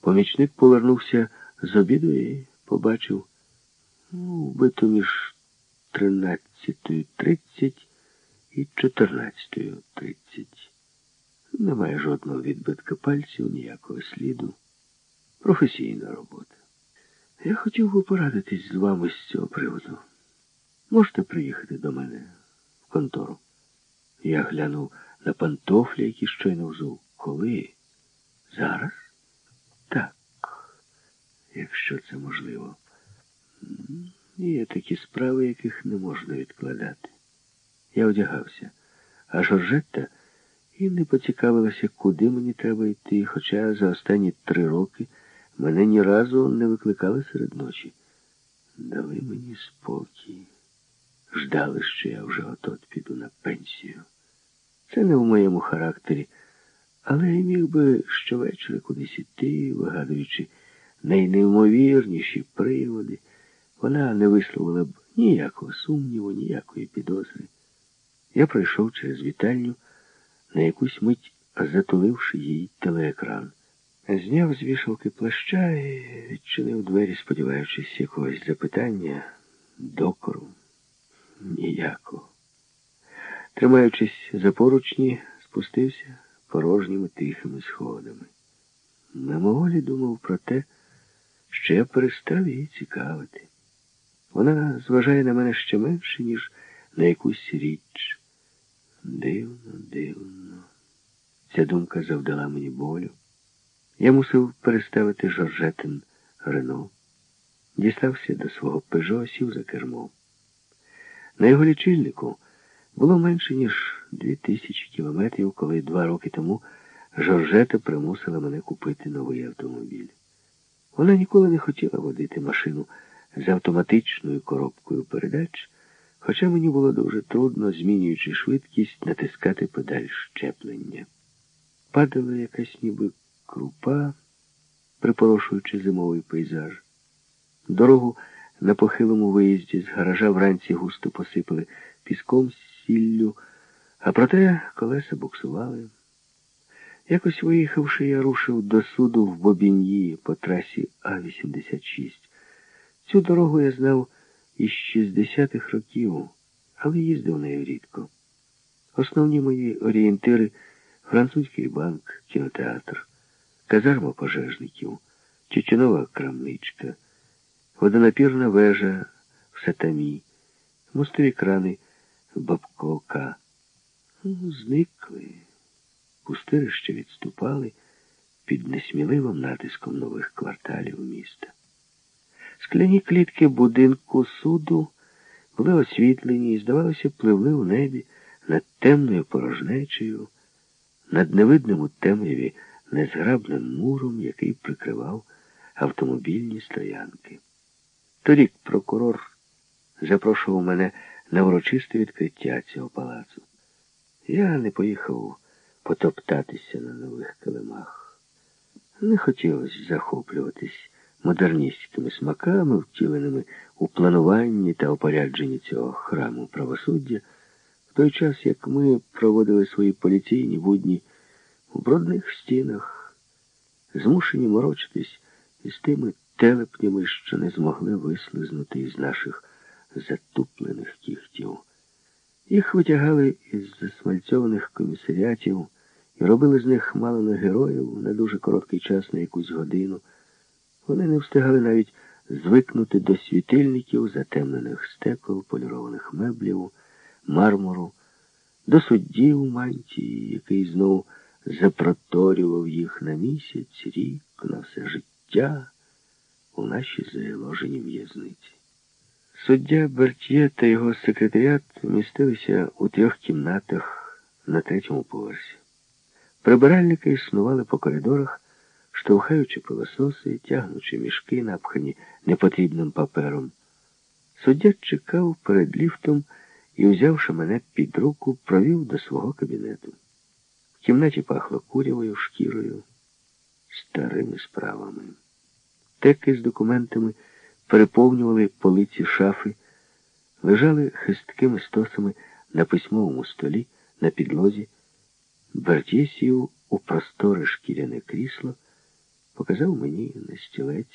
Помічник повернувся з обіду і побачив ну, між 13.30 і 14.30. Немає жодного відбитка пальців, ніякого сліду. Професійна робота. Я хотів би порадитись з вами з цього приводу. Можете приїхати до мене в контору. Я глянув на пантофлі, які щойно взув. Коли? Зараз? Так, якщо це можливо. Є такі справи, яких не можна відкладати. Я одягався, а Жоржетта і не поцікавилася, куди мені треба йти, хоча за останні три роки мене ні разу не викликали серед ночі. Дали мені спокій. Ждали, що я вже от піду на пенсію. Це не в моєму характері, але я міг би щовечора кудись іти, вигадуючи найнеймовірніші приводи. Вона не висловила б ніякого сумніву, ніякої підозри. Я пройшов через вітальню, на якусь мить затуливши їй телеекран. Зняв з вішалки плаща і відчинив двері, сподіваючись якогось запитання, докору. Ніякого. Тримаючись за поручні, спустився порожніми тихими сходами. Мимоволі думав про те, що я перестав її цікавити. Вона зважає на мене ще менше, ніж на якусь річ. Дивно, дивно. Ця думка завдала мені болю. Я мусив переставити Жоржетин Рено. Дістався до свого пежо, сів за кермо. На його лічильнику було менше, ніж дві тисячі кілометрів, коли два роки тому Жоржета примусила мене купити новий автомобіль. Вона ніколи не хотіла водити машину з автоматичною коробкою передач, хоча мені було дуже трудно, змінюючи швидкість, натискати педаль щеплення. Падала якась ніби крупа, припорошуючи зимовий пейзаж. Дорогу на похилому виїзді з гаража вранці густо посипали піском з сіллю, а проте колеса буксували. Якось виїхавши, я рушив до суду в Бобін'ї по трасі А-86. Цю дорогу я знав із 60-х років, але їздив нею рідко. Основні мої орієнтири французький банк, кінотеатр, казарма пожежників, Чеченова крамничка, водонапірна вежа в Сатамі, мостові крани Бабковка. Зникли. Пустирища відступали під несміливим натиском нових кварталів міста. Скляні клітки будинку суду були освітлені і, здавалося, пливли у небі над темною порожнечею, над невидним у темряві незграбним муром, який прикривав автомобільні стоянки. Торік прокурор запрошував мене на урочисте відкриття цього палацу. Я не поїхав потоптатися на нових килимах. Не хотілося захоплюватись модерністськими смаками, втіленими у плануванні та опорядженні цього храму правосуддя, в той час, як ми проводили свої поліційні будні у брудних стінах, змушені морочитись із тими телепнями, що не змогли вислизнути із наших затуплених кіхтів. Їх витягали із засмальцьованих комісаріатів і робили з них мало не героїв на дуже короткий час на якусь годину. Вони не встигали навіть звикнути до світильників, затемнених стекол, полірованих меблів, мармуру, до суддів мантії, який знову запроторював їх на місяць, рік, на все життя у нашій заложеній в'язниці. Суддя Бертьє та його секретаріат містилися у трьох кімнатах на третьому поверсі. Прибиральники існували по коридорах, штовхаючи пилососи, тягнучи мішки, напхані непотрібним папером. Суддя чекав перед ліфтом і, взявши мене під руку, провів до свого кабінету. В кімнаті пахло курявою, шкірою, старими справами. Теки з документами переповнювали полиці шафи, лежали хисткими стосами на письмовому столі, на підлозі. Бертє сів у просторе шкіряне крісло. показав мені на стілець.